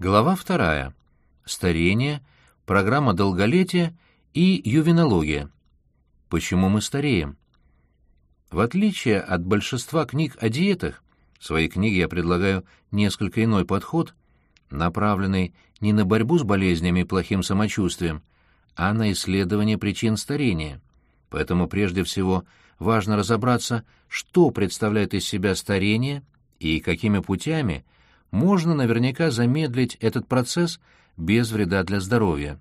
Глава вторая. Старение, программа долголетия и ювенология. Почему мы стареем? В отличие от большинства книг о диетах, в своей книге я предлагаю несколько иной подход, направленный не на борьбу с болезнями и плохим самочувствием, а на исследование причин старения. Поэтому прежде всего важно разобраться, что представляет из себя старение и какими путями – можно наверняка замедлить этот процесс без вреда для здоровья.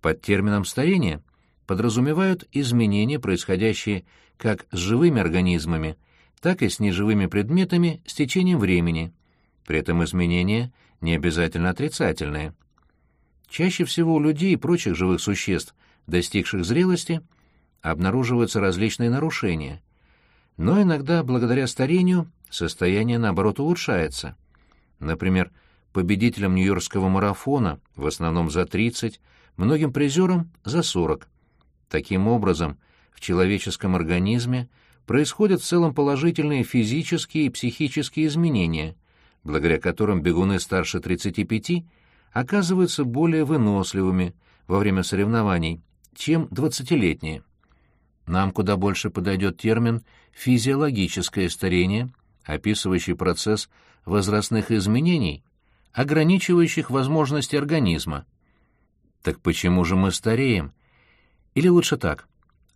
Под термином старение подразумевают изменения, происходящие как с живыми организмами, так и с неживыми предметами с течением времени. При этом изменения не обязательно отрицательные. Чаще всего у людей и прочих живых существ, достигших зрелости, обнаруживаются различные нарушения. Но иногда, благодаря старению, состояние, наоборот, улучшается – Например, победителям Нью-Йоркского марафона, в основном за 30, многим призерам за 40. Таким образом, в человеческом организме происходят в целом положительные физические и психические изменения, благодаря которым бегуны старше 35 оказываются более выносливыми во время соревнований, чем 20-летние. Нам куда больше подойдет термин «физиологическое старение», описывающий процесс возрастных изменений, ограничивающих возможности организма. Так почему же мы стареем? Или лучше так,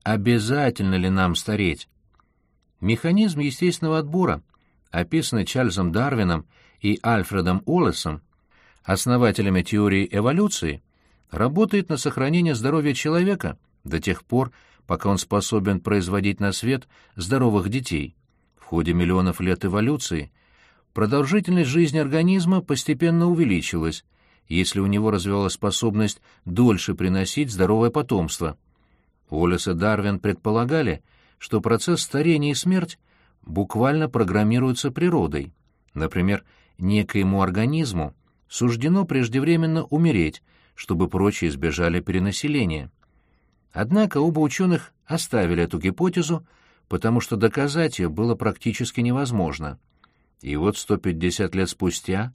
обязательно ли нам стареть? Механизм естественного отбора, описанный Чарльзом Дарвином и Альфредом Уоллесом, основателями теории эволюции, работает на сохранение здоровья человека до тех пор, пока он способен производить на свет здоровых детей. В ходе миллионов лет эволюции – Продолжительность жизни организма постепенно увеличилась, если у него развивалась способность дольше приносить здоровое потомство. Уоллес и Дарвин предполагали, что процесс старения и смерть буквально программируются природой. Например, некоему организму суждено преждевременно умереть, чтобы прочие избежали перенаселения. Однако оба ученых оставили эту гипотезу, потому что доказать ее было практически невозможно — и вот 150 лет спустя,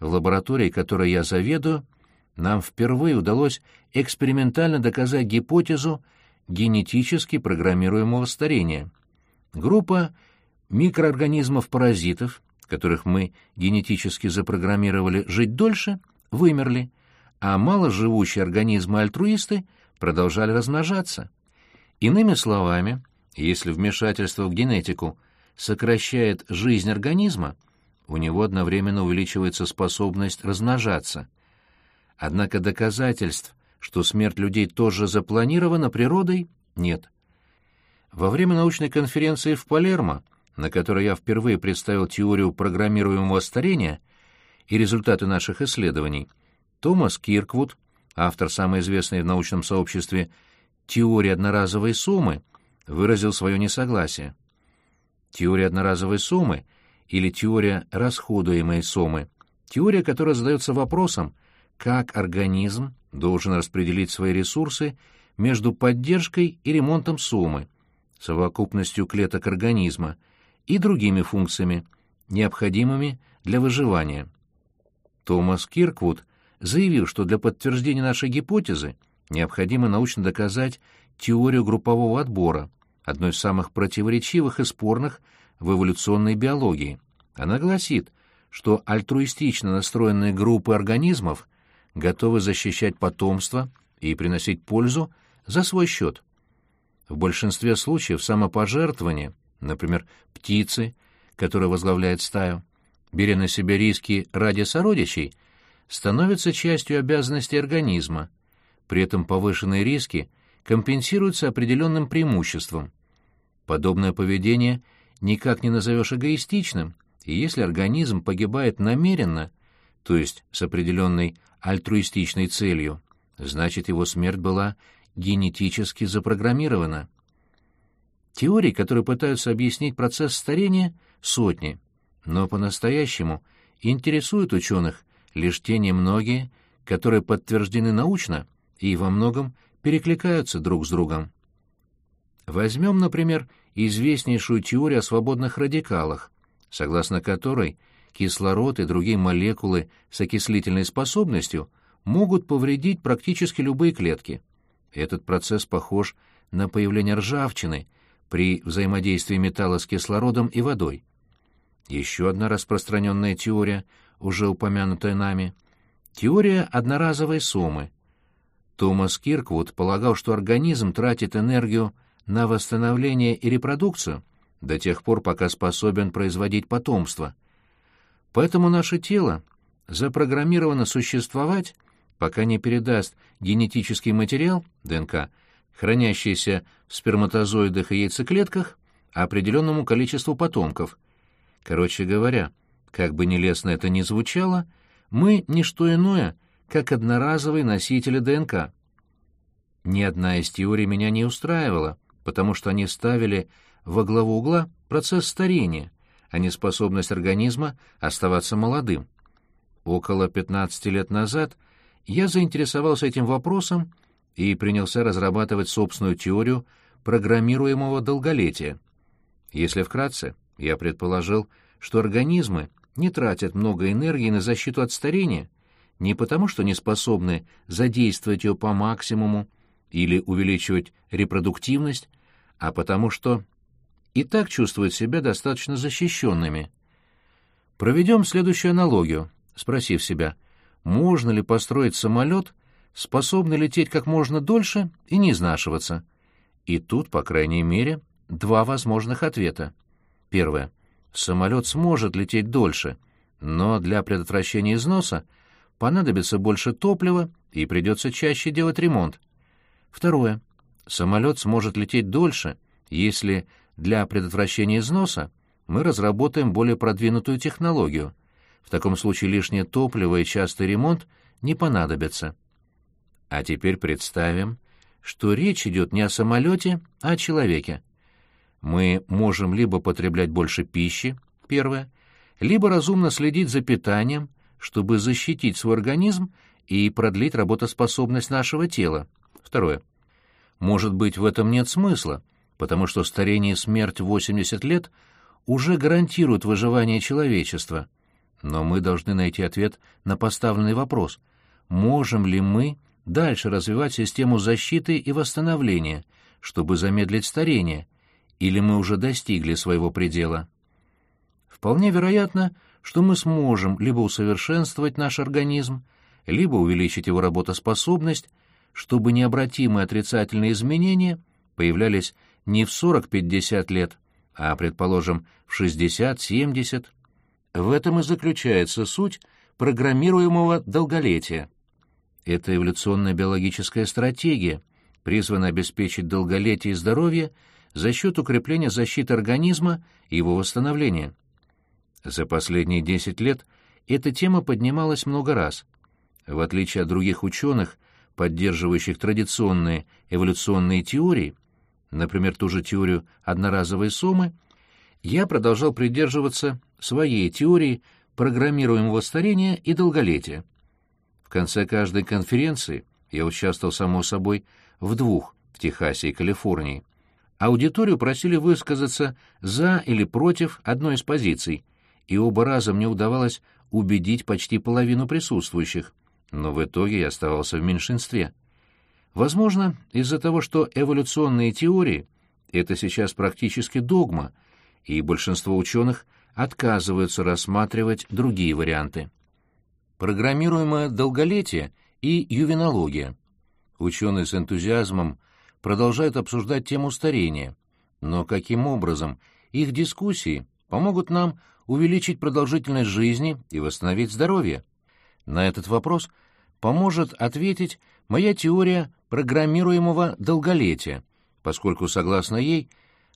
в лаборатории, которой я заведую, нам впервые удалось экспериментально доказать гипотезу генетически программируемого старения. Группа микроорганизмов-паразитов, которых мы генетически запрограммировали жить дольше, вымерли, а маложивущие организмы-альтруисты продолжали размножаться. Иными словами, если вмешательство в генетику – сокращает жизнь организма, у него одновременно увеличивается способность размножаться. Однако доказательств, что смерть людей тоже запланирована природой, нет. Во время научной конференции в Палермо, на которой я впервые представил теорию программируемого старения и результаты наших исследований, Томас Кирквуд, автор самой известной в научном сообществе теории одноразовой суммы, выразил свое несогласие. Теория одноразовой суммы или теория расходуемой суммы — теория, которая задается вопросом, как организм должен распределить свои ресурсы между поддержкой и ремонтом суммы, совокупностью клеток организма и другими функциями, необходимыми для выживания. Томас Кирквуд заявил, что для подтверждения нашей гипотезы необходимо научно доказать теорию группового отбора — одной из самых противоречивых и спорных в эволюционной биологии. Она гласит, что альтруистично настроенные группы организмов готовы защищать потомство и приносить пользу за свой счет. В большинстве случаев самопожертвование, например, птицы, которая возглавляет стаю, беря на себя риски ради сородичей, становится частью обязанностей организма. При этом повышенные риски компенсируются определенным преимуществом. Подобное поведение никак не назовешь эгоистичным, и если организм погибает намеренно, то есть с определенной альтруистичной целью, значит его смерть была генетически запрограммирована. Теорий, которые пытаются объяснить процесс старения, сотни, но по-настоящему интересуют ученых лишь те немногие, которые подтверждены научно и во многом перекликаются друг с другом. Возьмем, например, известнейшую теорию о свободных радикалах, согласно которой кислород и другие молекулы с окислительной способностью могут повредить практически любые клетки. Этот процесс похож на появление ржавчины при взаимодействии металла с кислородом и водой. Еще одна распространенная теория, уже упомянутая нами — теория одноразовой сомы. Томас Кирквуд полагал, что организм тратит энергию на восстановление и репродукцию до тех пор, пока способен производить потомство. Поэтому наше тело запрограммировано существовать, пока не передаст генетический материал, ДНК, хранящийся в сперматозоидах и яйцеклетках, определенному количеству потомков. Короче говоря, как бы нелестно это ни звучало, мы — не что иное, как одноразовые носители ДНК. Ни одна из теорий меня не устраивала, потому что они ставили во главу угла процесс старения, а не способность организма оставаться молодым. Около 15 лет назад я заинтересовался этим вопросом и принялся разрабатывать собственную теорию программируемого долголетия. Если вкратце, я предположил, что организмы не тратят много энергии на защиту от старения, не потому что не способны задействовать ее по максимуму или увеличивать репродуктивность, а потому что и так чувствуют себя достаточно защищенными. Проведем следующую аналогию, спросив себя, можно ли построить самолет, способный лететь как можно дольше и не изнашиваться. И тут, по крайней мере, два возможных ответа. Первое. Самолет сможет лететь дольше, но для предотвращения износа понадобится больше топлива и придется чаще делать ремонт. Второе. Самолет сможет лететь дольше, если для предотвращения износа мы разработаем более продвинутую технологию. В таком случае лишнее топливо и частый ремонт не понадобятся. А теперь представим, что речь идет не о самолете, а о человеке. Мы можем либо потреблять больше пищи, первое, либо разумно следить за питанием, чтобы защитить свой организм и продлить работоспособность нашего тела. Второе. Может быть, в этом нет смысла, потому что старение и смерть в 80 лет уже гарантируют выживание человечества. Но мы должны найти ответ на поставленный вопрос. Можем ли мы дальше развивать систему защиты и восстановления, чтобы замедлить старение, или мы уже достигли своего предела? Вполне вероятно, что мы сможем либо усовершенствовать наш организм, либо увеличить его работоспособность, чтобы необратимые отрицательные изменения появлялись не в 40-50 лет, а, предположим, в 60-70. В этом и заключается суть программируемого долголетия. Это эволюционная биологическая стратегия, призвана обеспечить долголетие и здоровье за счет укрепления защиты организма и его восстановления. За последние 10 лет эта тема поднималась много раз. В отличие от других ученых, поддерживающих традиционные эволюционные теории, например, ту же теорию одноразовой суммы, я продолжал придерживаться своей теории программируемого старения и долголетия. В конце каждой конференции я участвовал, само собой, в двух, в Техасе и Калифорнии. Аудиторию просили высказаться за или против одной из позиций, и оба раза мне удавалось убедить почти половину присутствующих, но в итоге я оставался в меньшинстве. Возможно, из-за того, что эволюционные теории — это сейчас практически догма, и большинство ученых отказываются рассматривать другие варианты. Программируемое долголетие и ювенология. Ученые с энтузиазмом продолжают обсуждать тему старения, но каким образом их дискуссии помогут нам увеличить продолжительность жизни и восстановить здоровье? На этот вопрос поможет ответить моя теория программируемого долголетия, поскольку, согласно ей,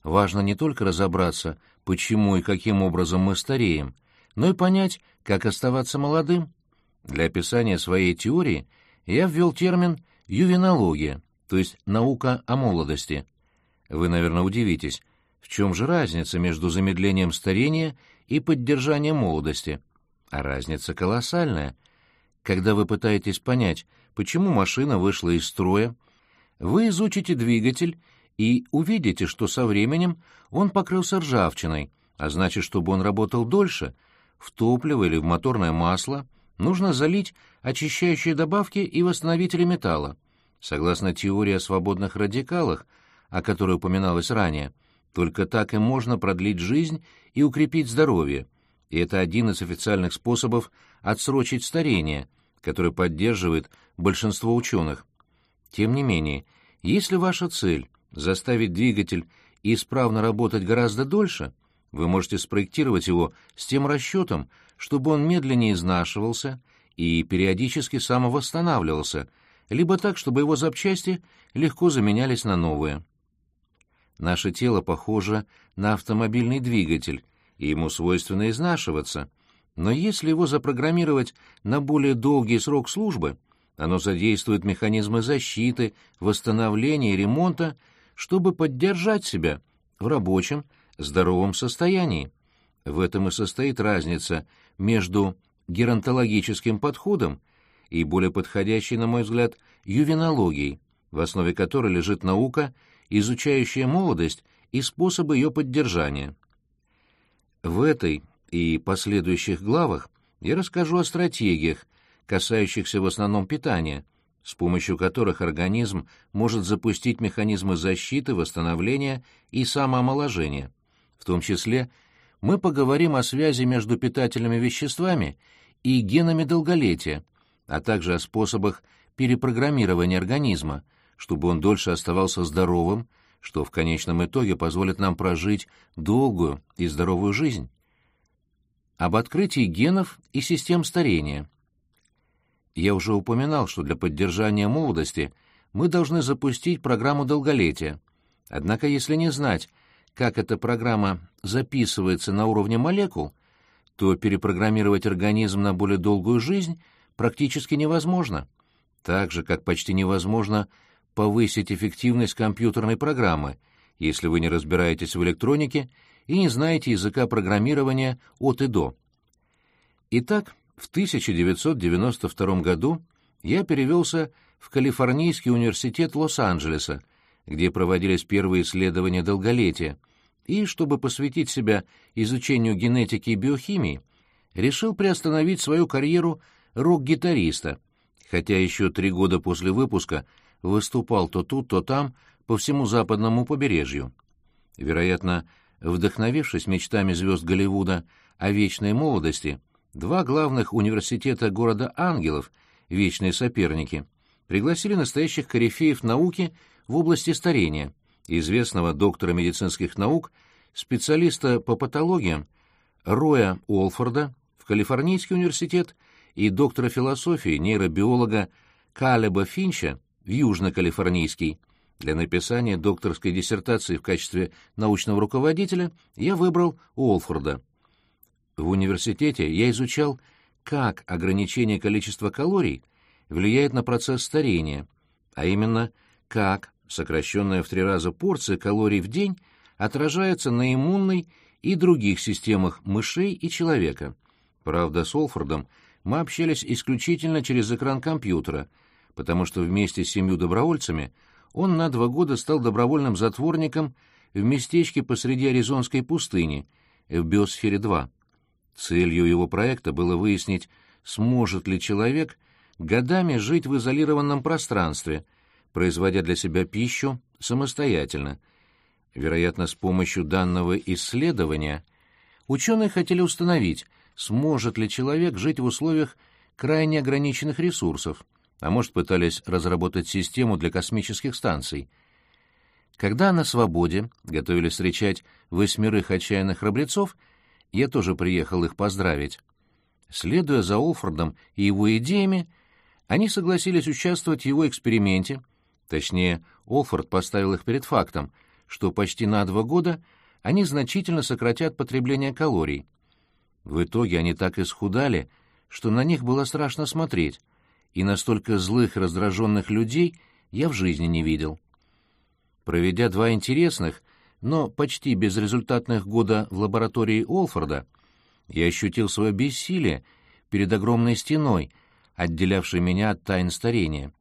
важно не только разобраться, почему и каким образом мы стареем, но и понять, как оставаться молодым. Для описания своей теории я ввел термин «ювенология», то есть наука о молодости. Вы, наверное, удивитесь, в чем же разница между замедлением старения и поддержанием молодости? А разница колоссальная. Когда вы пытаетесь понять, почему машина вышла из строя, вы изучите двигатель и увидите, что со временем он покрылся ржавчиной, а значит, чтобы он работал дольше, в топливо или в моторное масло нужно залить очищающие добавки и восстановители металла. Согласно теории о свободных радикалах, о которой упоминалось ранее, только так и можно продлить жизнь и укрепить здоровье, и это один из официальных способов отсрочить старение, который поддерживает большинство ученых. Тем не менее, если ваша цель — заставить двигатель исправно работать гораздо дольше, вы можете спроектировать его с тем расчетом, чтобы он медленнее изнашивался и периодически самовосстанавливался, либо так, чтобы его запчасти легко заменялись на новые. Наше тело похоже на автомобильный двигатель, и ему свойственно изнашиваться, но если его запрограммировать на более долгий срок службы, оно задействует механизмы защиты, восстановления и ремонта, чтобы поддержать себя в рабочем, здоровом состоянии. В этом и состоит разница между геронтологическим подходом и более подходящей, на мой взгляд, ювенологией, в основе которой лежит наука, изучающая молодость и способы ее поддержания. В этой и последующих главах я расскажу о стратегиях, касающихся в основном питания, с помощью которых организм может запустить механизмы защиты, восстановления и самоомоложения. В том числе мы поговорим о связи между питательными веществами и генами долголетия, а также о способах перепрограммирования организма, чтобы он дольше оставался здоровым, что в конечном итоге позволит нам прожить долгую и здоровую жизнь. Об открытии генов и систем старения. Я уже упоминал, что для поддержания молодости мы должны запустить программу долголетия. Однако если не знать, как эта программа записывается на уровне молекул, то перепрограммировать организм на более долгую жизнь практически невозможно. Так же, как почти невозможно повысить эффективность компьютерной программы, если вы не разбираетесь в электронике и не знаете языка программирования от и до. Итак, в 1992 году я перевелся в Калифорнийский университет Лос-Анджелеса, где проводились первые исследования долголетия, и, чтобы посвятить себя изучению генетики и биохимии, решил приостановить свою карьеру рок-гитариста, хотя еще три года после выпуска – выступал то тут, то там, по всему западному побережью. Вероятно, вдохновившись мечтами звезд Голливуда о вечной молодости, два главных университета города ангелов, вечные соперники, пригласили настоящих корифеев науки в области старения, известного доктора медицинских наук, специалиста по патологиям Роя Уолфорда в Калифорнийский университет и доктора философии нейробиолога Калеба Финча Южно-Калифорнийский. Для написания докторской диссертации в качестве научного руководителя я выбрал Уолфорда. В университете я изучал, как ограничение количества калорий влияет на процесс старения, а именно, как сокращенная в три раза порция калорий в день отражается на иммунной и других системах мышей и человека. Правда, с Олфордом мы общались исключительно через экран компьютера — потому что вместе с семью добровольцами он на два года стал добровольным затворником в местечке посреди Аризонской пустыни, в Биосфере-2. Целью его проекта было выяснить, сможет ли человек годами жить в изолированном пространстве, производя для себя пищу самостоятельно. Вероятно, с помощью данного исследования ученые хотели установить, сможет ли человек жить в условиях крайне ограниченных ресурсов, а может, пытались разработать систему для космических станций. Когда на свободе готовили встречать восьмерых отчаянных храбрецов, я тоже приехал их поздравить. Следуя за Олфордом и его идеями, они согласились участвовать в его эксперименте, точнее, Олфорд поставил их перед фактом, что почти на два года они значительно сократят потребление калорий. В итоге они так исхудали, что на них было страшно смотреть — и настолько злых раздраженных людей я в жизни не видел. Проведя два интересных, но почти безрезультатных года в лаборатории Олфорда, я ощутил свое бессилие перед огромной стеной, отделявшей меня от тайн старения.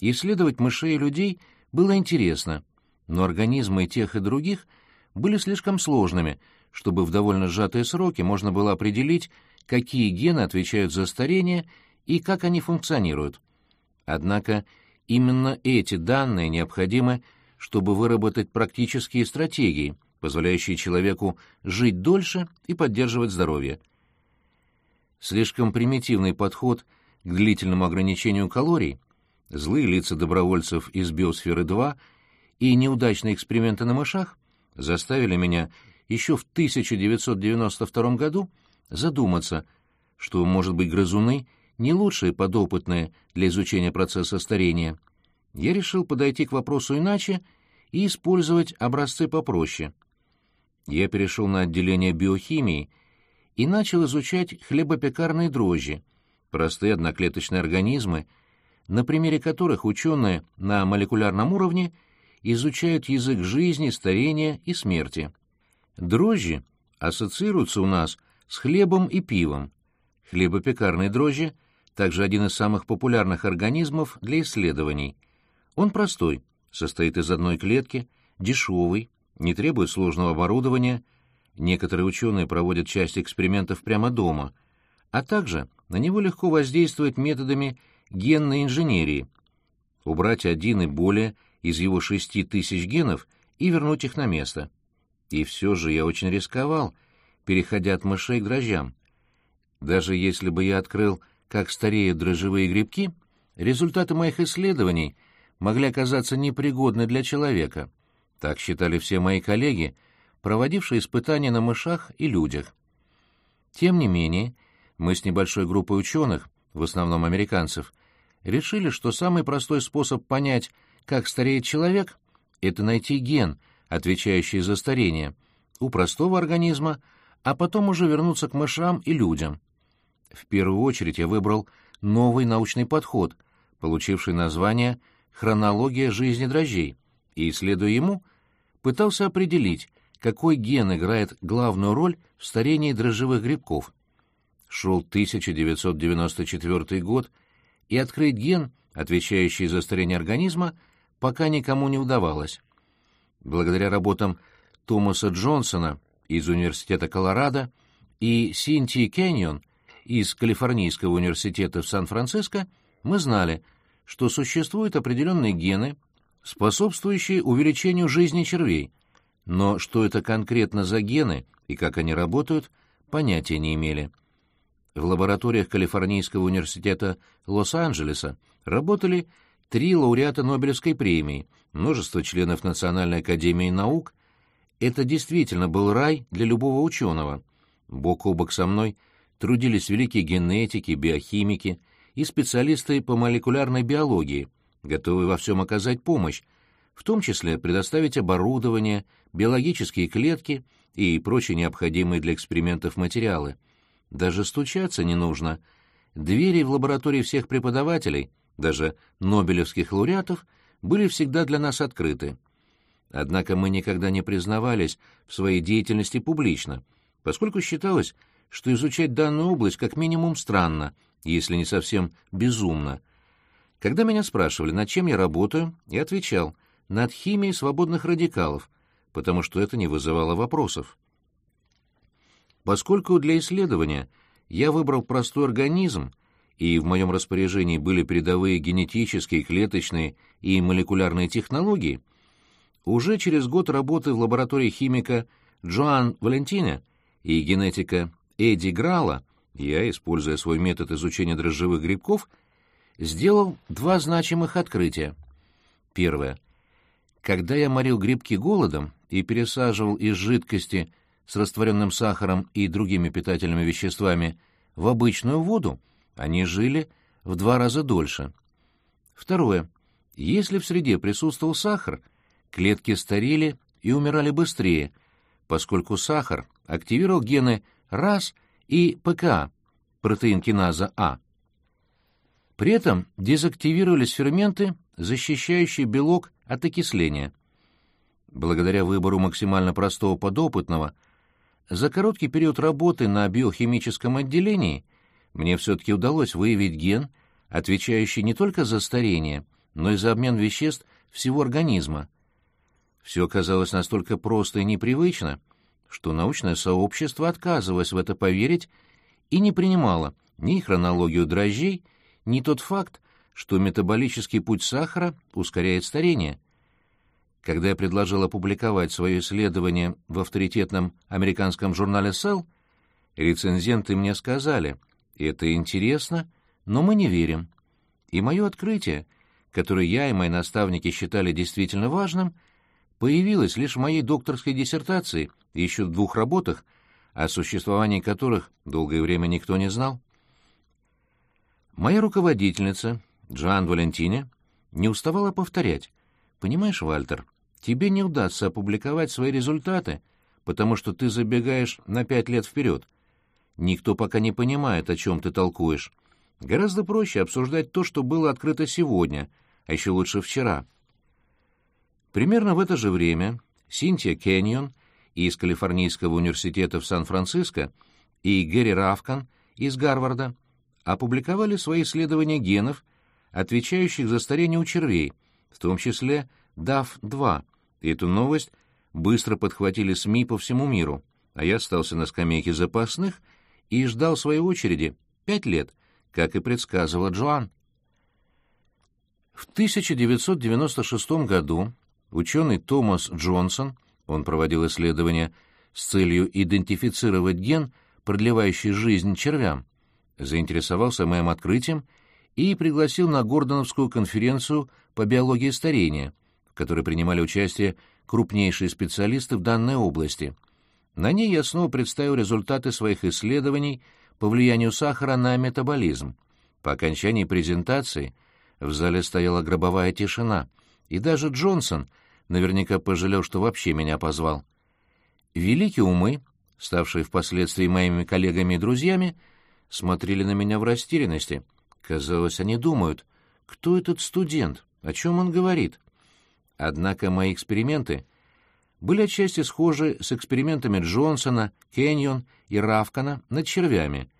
Исследовать мышей и людей было интересно, но организмы тех и других были слишком сложными, чтобы в довольно сжатые сроки можно было определить, какие гены отвечают за старение и как они функционируют. Однако именно эти данные необходимы, чтобы выработать практические стратегии, позволяющие человеку жить дольше и поддерживать здоровье. Слишком примитивный подход к длительному ограничению калорий, злые лица добровольцев из Биосферы-2 и неудачные эксперименты на мышах заставили меня еще в 1992 году задуматься, что, может быть, грызуны не лучшие подопытные для изучения процесса старения. Я решил подойти к вопросу иначе и использовать образцы попроще. Я перешел на отделение биохимии и начал изучать хлебопекарные дрожжи, простые одноклеточные организмы, на примере которых ученые на молекулярном уровне изучают язык жизни, старения и смерти. Дрожжи ассоциируются у нас с хлебом и пивом. Хлебопекарные дрожжи также один из самых популярных организмов для исследований. Он простой, состоит из одной клетки, дешевый, не требует сложного оборудования. Некоторые ученые проводят часть экспериментов прямо дома, а также на него легко воздействовать методами генной инженерии. Убрать один и более из его шести тысяч генов и вернуть их на место. И все же я очень рисковал, переходя от мышей к дрожжам. Даже если бы я открыл, как стареют дрожжевые грибки, результаты моих исследований могли оказаться непригодны для человека. Так считали все мои коллеги, проводившие испытания на мышах и людях. Тем не менее, мы с небольшой группой ученых, в основном американцев, решили, что самый простой способ понять, как стареет человек, это найти ген, отвечающий за старение, у простого организма, а потом уже вернуться к мышам и людям. В первую очередь я выбрал новый научный подход, получивший название «Хронология жизни дрожжей», и, исследуя ему, пытался определить, какой ген играет главную роль в старении дрожжевых грибков. Шел 1994 год, и открыть ген, отвечающий за старение организма, пока никому не удавалось. Благодаря работам Томаса Джонсона из Университета Колорадо и Синтии Кэньон из Калифорнийского университета в Сан-Франциско мы знали, что существуют определенные гены, способствующие увеличению жизни червей, но что это конкретно за гены и как они работают, понятия не имели. В лабораториях Калифорнийского университета Лос-Анджелеса работали три лауреата Нобелевской премии, множество членов Национальной академии наук. Это действительно был рай для любого ученого. Бок о бок со мной трудились великие генетики, биохимики и специалисты по молекулярной биологии, готовые во всем оказать помощь, в том числе предоставить оборудование, биологические клетки и прочие необходимые для экспериментов материалы. Даже стучаться не нужно. Двери в лаборатории всех преподавателей, даже нобелевских лауреатов, были всегда для нас открыты. Однако мы никогда не признавались в своей деятельности публично, поскольку считалось, что изучать данную область как минимум странно, если не совсем безумно. Когда меня спрашивали, над чем я работаю, я отвечал «над химией свободных радикалов», потому что это не вызывало вопросов. Поскольку для исследования я выбрал простой организм, и в моем распоряжении были передовые генетические, клеточные и молекулярные технологии, уже через год работы в лаборатории химика Джоан Валентина и генетика Эдди Грала, я, используя свой метод изучения дрожжевых грибков, сделал два значимых открытия. Первое. Когда я морил грибки голодом и пересаживал из жидкости с растворенным сахаром и другими питательными веществами в обычную воду, они жили в два раза дольше. Второе. Если в среде присутствовал сахар, клетки старели и умирали быстрее, поскольку сахар активировал гены РАС и ПКА, протеин киназа А. При этом дезактивировались ферменты, защищающие белок от окисления. Благодаря выбору максимально простого подопытного, за короткий период работы на биохимическом отделении мне все-таки удалось выявить ген, отвечающий не только за старение, но и за обмен веществ всего организма. Все казалось настолько просто и непривычно — что научное сообщество отказывалось в это поверить и не принимала ни хронологию дрожжей, ни тот факт, что метаболический путь сахара ускоряет старение. Когда я предложил опубликовать свое исследование в авторитетном американском журнале Cell, рецензенты мне сказали, это интересно, но мы не верим. И мое открытие, которое я и мои наставники считали действительно важным, появилось лишь в моей докторской диссертации еще в двух работах, о существовании которых долгое время никто не знал. Моя руководительница, Джоан Валентине, не уставала повторять. «Понимаешь, Вальтер, тебе не удастся опубликовать свои результаты, потому что ты забегаешь на пять лет вперед. Никто пока не понимает, о чем ты толкуешь. Гораздо проще обсуждать то, что было открыто сегодня, а еще лучше вчера». Примерно в это же время Синтия Кеннион из Калифорнийского университета в Сан-Франциско и Гэри Равкан из Гарварда опубликовали свои исследования генов, отвечающих за старение у червей, в том числе DAF-2. Эту новость быстро подхватили СМИ по всему миру, а я остался на скамейке запасных и ждал своей очереди пять лет, как и предсказывала Джоан. В 1996 году ученый Томас Джонсон, он проводил исследования с целью идентифицировать ген, продлевающий жизнь червям, заинтересовался моим открытием и пригласил на Гордоновскую конференцию по биологии старения, в которой принимали участие крупнейшие специалисты в данной области. На ней я снова представил результаты своих исследований по влиянию сахара на метаболизм. По окончании презентации в зале стояла гробовая тишина, и даже Джонсон наверняка пожалел, что вообще меня позвал. Великие умы, ставшие впоследствии моими коллегами и друзьями, смотрели на меня в растерянности. Казалось, они думают, кто этот студент, о чем он говорит. Однако мои эксперименты были отчасти схожи с экспериментами Джонсона, Кеньон и Равкана над червями,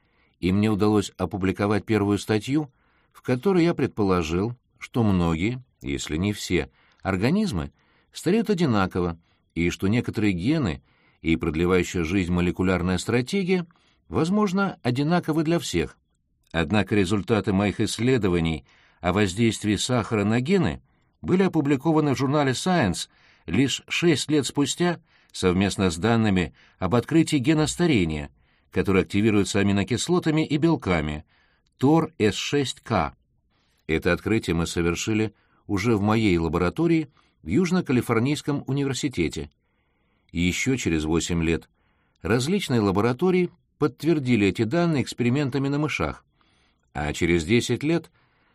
и мне удалось опубликовать первую статью, в которой я предположил, что многие, если не все, организмы стареют одинаково, и что некоторые гены и продлевающая жизнь молекулярная стратегия — возможно, одинаковы для всех. Однако результаты моих исследований о воздействии сахара на гены были опубликованы в журнале Science лишь шесть лет спустя совместно с данными об открытии гена старения, который активируется аминокислотами и белками, TOR-S6K. Это открытие мы совершили уже в моей лаборатории в Южно-Калифорнийском университете. Еще через восемь лет различные лаборатории подтвердили эти данные экспериментами на мышах. А через 10 лет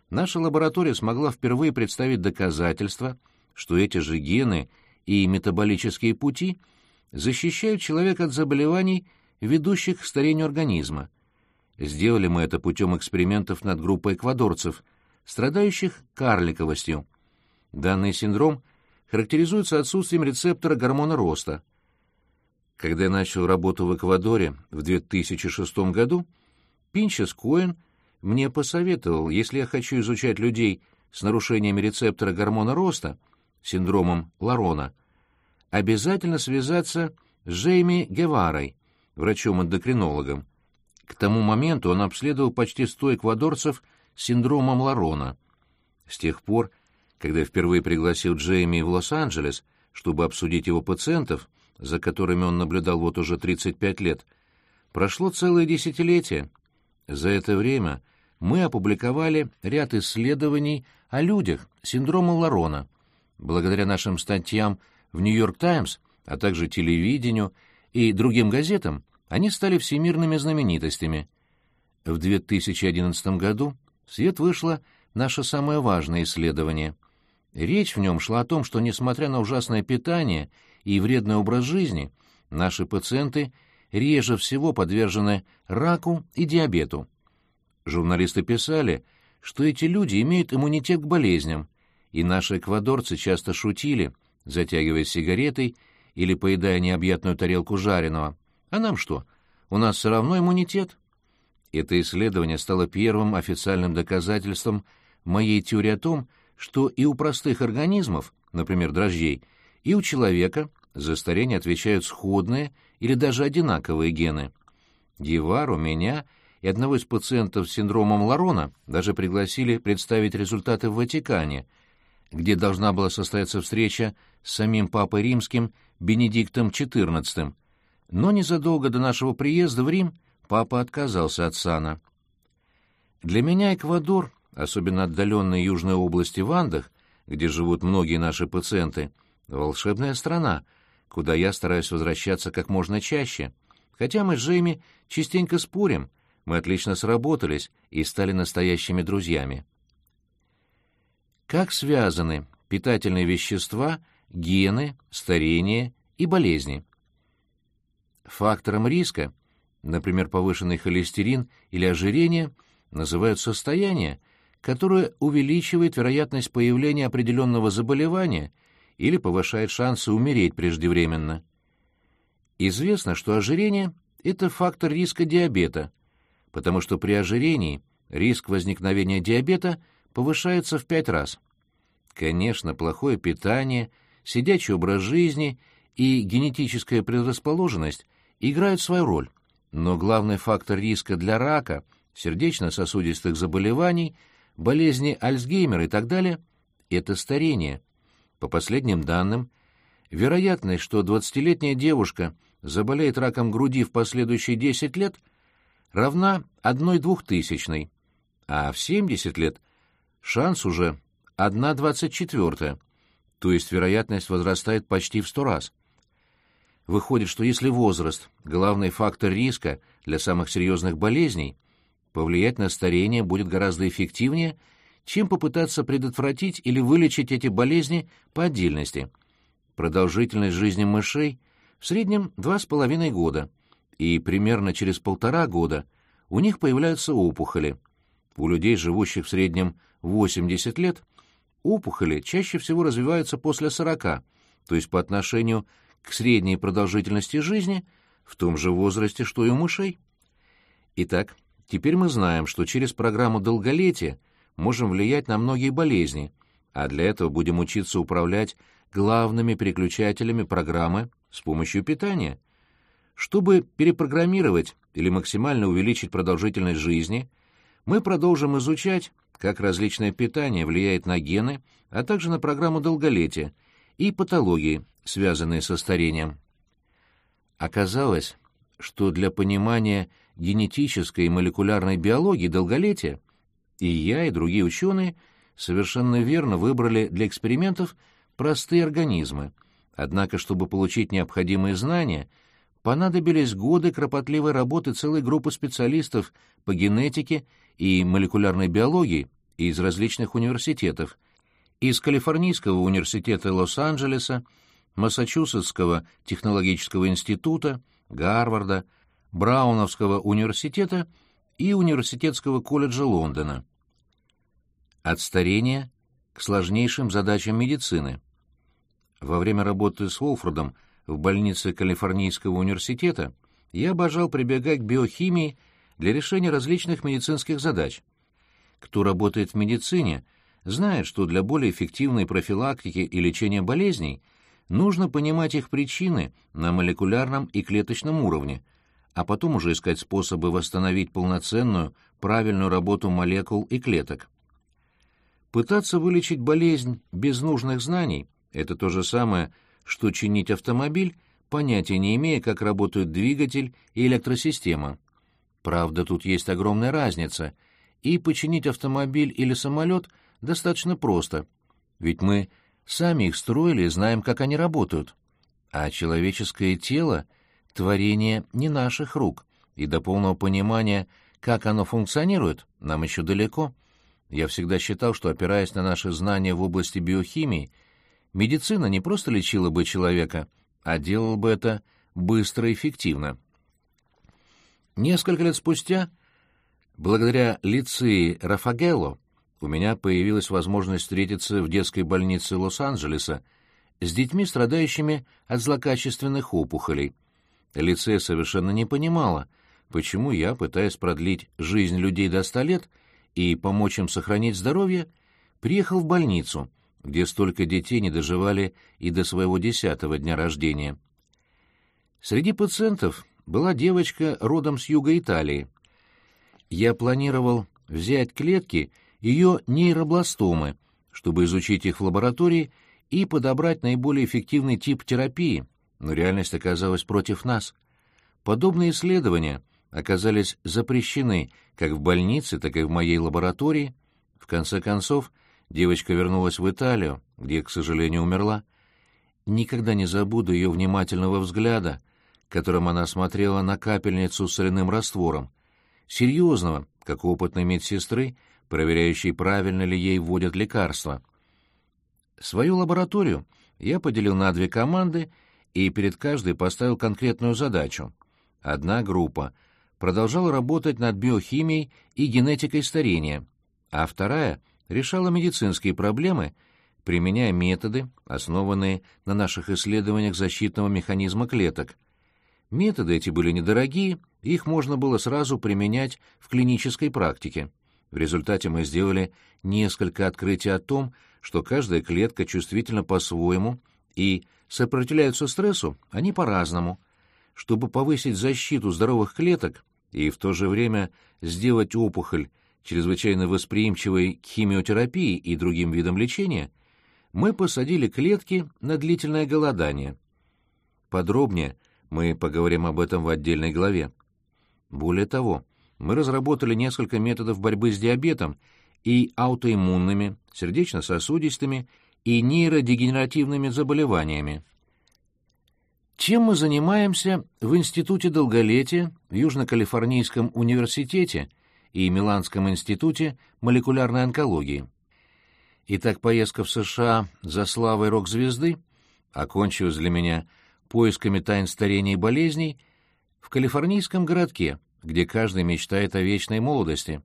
наша лаборатория смогла впервые представить доказательства, что эти же гены и метаболические пути защищают человека от заболеваний, ведущих к старению организма. Сделали мы это путем экспериментов над группой эквадорцев, страдающих карликовостью. Данный синдром характеризуется отсутствием рецептора гормона роста – когда я начал работу в Эквадоре в 2006 году, Пинчес Коэн мне посоветовал, если я хочу изучать людей с нарушениями рецептора гормона роста, синдромом Ларона, обязательно связаться с Джейми Геварой, врачом-эндокринологом. К тому моменту он обследовал почти 100 эквадорцев с синдромом Ларона. С тех пор, когда впервые пригласил Джейми в Лос-Анджелес, чтобы обсудить его пациентов, за которыми он наблюдал вот уже 35 лет, прошло целое десятилетие. За это время мы опубликовали ряд исследований о людях с синдромом Ларона. Благодаря нашим статьям в «Нью-Йорк Таймс», а также телевидению и другим газетам, они стали всемирными знаменитостями. В 2011 году в свет вышло наше самое важное исследование. Речь в нем шла о том, что, несмотря на ужасное питание и вредный образ жизни, наши пациенты реже всего подвержены раку и диабету. Журналисты писали, что эти люди имеют иммунитет к болезням, и наши эквадорцы часто шутили, затягиваясь сигаретой или поедая необъятную тарелку жареного. А нам что? У нас все равно иммунитет. Это исследование стало первым официальным доказательством моей теории о том, что и у простых организмов, например, дрожжей, и у человека за старение отвечают сходные или даже одинаковые гены. Гевару, меня и одного из пациентов с синдромом Ларона даже пригласили представить результаты в Ватикане, где должна была состояться встреча с самим Папой Римским Бенедиктом XIV. Но незадолго до нашего приезда в Рим папа отказался от сана. Для меня Эквадор, особенно отдаленные южные области в Андах, где живут многие наши пациенты, волшебная страна, куда я стараюсь возвращаться как можно чаще. Хотя мы с Джейми частенько спорим, мы отлично сработались и стали настоящими друзьями. Как связаны питательные вещества, гены, старение и болезни? Фактором риска, например, повышенный холестерин или ожирение, называют состояние, которое увеличивает вероятность появления определенного заболевания или повышает шансы умереть преждевременно. Известно, что ожирение – это фактор риска диабета, потому что при ожирении риск возникновения диабета повышается в пять раз. Конечно, плохое питание, сидячий образ жизни и генетическая предрасположенность играют свою роль, но главный фактор риска для рака, сердечно-сосудистых заболеваний, болезни Альцгеймера и так далее – это старение. По последним данным, вероятность, что 20-летняя девушка – заболеет раком груди в последующие 10 лет, равна одной двухтысячной, а в 70 лет шанс уже 1,24, то есть вероятность возрастает почти в 100 раз. Выходит, что если возраст – главный фактор риска для самых серьезных болезней, повлиять на старение будет гораздо эффективнее, чем попытаться предотвратить или вылечить эти болезни по отдельности. Продолжительность жизни мышей в среднем два с половиной года, и примерно через полтора года у них появляются опухоли. У людей, живущих в среднем 80 лет, опухоли чаще всего развиваются после 40, то есть по отношению к средней продолжительности жизни в том же возрасте, что и у мышей. Итак, теперь мы знаем, что через программу долголетия можем влиять на многие болезни, а для этого будем учиться управлять главными переключателями программы с помощью питания. Чтобы перепрограммировать или максимально увеличить продолжительность жизни, мы продолжим изучать, как различное питание влияет на гены, а также на программу долголетия и патологии, связанные со старением. Оказалось, что для понимания генетической и молекулярной биологии долголетия. И я, и другие ученые совершенно верно выбрали для экспериментов простые организмы — Однако, чтобы получить необходимые знания, понадобились годы кропотливой работы целой группы специалистов по генетике и молекулярной биологии из различных университетов, из Калифорнийского университета Лос-Анджелеса, Массачусетского технологического института, Гарварда, Брауновского университета и Университетского колледжа Лондона. От старения к сложнейшим задачам медицины – во время работы с Уолфордом в больнице Калифорнийского университета я обожал прибегать к биохимии для решения различных медицинских задач. Кто работает в медицине, знает, что для более эффективной профилактики и лечения болезней нужно понимать их причины на молекулярном и клеточном уровне, а потом уже искать способы восстановить полноценную, правильную работу молекул и клеток. Пытаться вылечить болезнь без нужных знаний – это то же самое, что чинить автомобиль, понятия не имея, как работают двигатель и электросистема. Правда, тут есть огромная разница, и починить автомобиль или самолет достаточно просто, ведь мы сами их строили и знаем, как они работают. А человеческое тело — творение не наших рук, и до полного понимания, как оно функционирует, нам еще далеко. Я всегда считал, что, опираясь на наши знания в области биохимии, медицина не просто лечила бы человека, а делала бы это быстро и эффективно. Несколько лет спустя, благодаря лицеи Рафагелло, у меня появилась возможность встретиться в детской больнице Лос-Анджелеса с детьми, страдающими от злокачественных опухолей. Лицея совершенно не понимала, почему я, пытаясь продлить жизнь людей до ста лет и помочь им сохранить здоровье, приехал в больницу, где столько детей не доживали и до своего десятого дня рождения. Среди пациентов была девочка родом с юга Италии. Я планировал взять клетки ее нейробластомы, чтобы изучить их в лаборатории и подобрать наиболее эффективный тип терапии, но реальность оказалась против нас. Подобные исследования оказались запрещены как в больнице, так и в моей лаборатории. В конце концов, девочка вернулась в Италию, где, к сожалению, умерла. Никогда не забуду ее внимательного взгляда, которым она смотрела на капельницу с соляным раствором, серьезного, как у опытной медсестры, проверяющей, правильно ли ей вводят лекарства. Свою лабораторию я поделил на две команды и перед каждой поставил конкретную задачу. Одна группа продолжала работать над биохимией и генетикой старения, а вторая решала медицинские проблемы, применяя методы, основанные на наших исследованиях защитного механизма клеток. Методы эти были недорогие, их можно было сразу применять в клинической практике. В результате мы сделали несколько открытий о том, что каждая клетка чувствительна по-своему и сопротивляются стрессу они по-разному. Чтобы повысить защиту здоровых клеток и в то же время сделать опухоль чрезвычайно восприимчивой к химиотерапии и другим видам лечения, мы посадили клетки на длительное голодание. Подробнее мы поговорим об этом в отдельной главе. Более того, мы разработали несколько методов борьбы с диабетом и аутоиммунными, сердечно-сосудистыми и нейродегенеративными заболеваниями. Чем мы занимаемся в Институте долголетия в Южно-Калифорнийском университете и Миланском институте молекулярной онкологии? Итак, поездка в США за славой рок-звезды окончилась для меня поисками тайн старения и болезней в калифорнийском городке, где каждый мечтает о вечной молодости.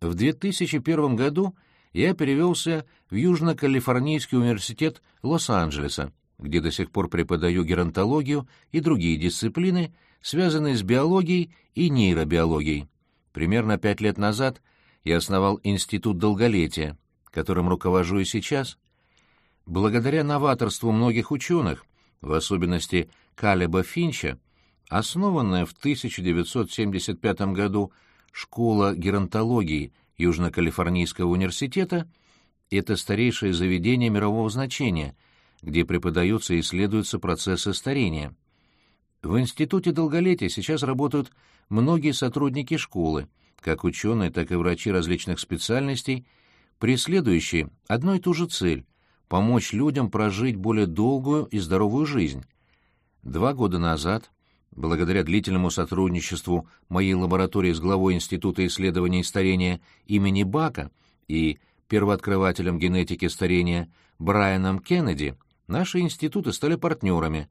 В 2001 году я перевелся в Южно-Калифорнийский университет Лос-Анджелеса, где до сих пор преподаю геронтологию и другие дисциплины, связанные с биологией и нейробиологией. Примерно пять лет назад я основал Институт долголетия, которым руковожу и сейчас. Благодаря новаторству многих ученых, в особенности Калеба Финча, Основанная в 1975 году школа геронтологии Южно-Калифорнийского университета — это старейшее заведение мирового значения, где преподаются и исследуются процессы старения. В Институте долголетия сейчас работают многие сотрудники школы, как ученые, так и врачи различных специальностей, преследующие одну и ту же цель — помочь людям прожить более долгую и здоровую жизнь. Два года назад Благодаря длительному сотрудничеству моей лаборатории с главой Института исследований старения имени Бака и первооткрывателем генетики старения Брайаном Кеннеди, наши институты стали партнерами,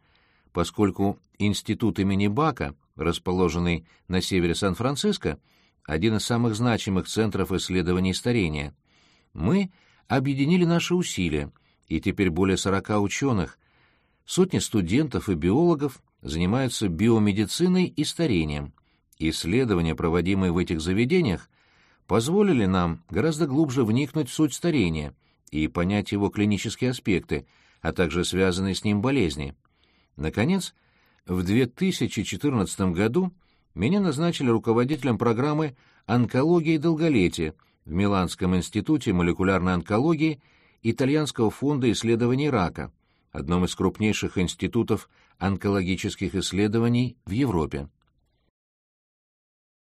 поскольку Институт имени Бака, расположенный на севере Сан-Франциско, один из самых значимых центров исследований старения. Мы объединили наши усилия, и теперь более 40 ученых, сотни студентов и биологов занимаются биомедициной и старением. Исследования, проводимые в этих заведениях, позволили нам гораздо глубже вникнуть в суть старения и понять его клинические аспекты, а также связанные с ним болезни. Наконец, в 2014 году меня назначили руководителем программы «Онкология и долголетие» в Миланском институте молекулярной онкологии Итальянского фонда исследований рака – одном из крупнейших институтов онкологических исследований в Европе.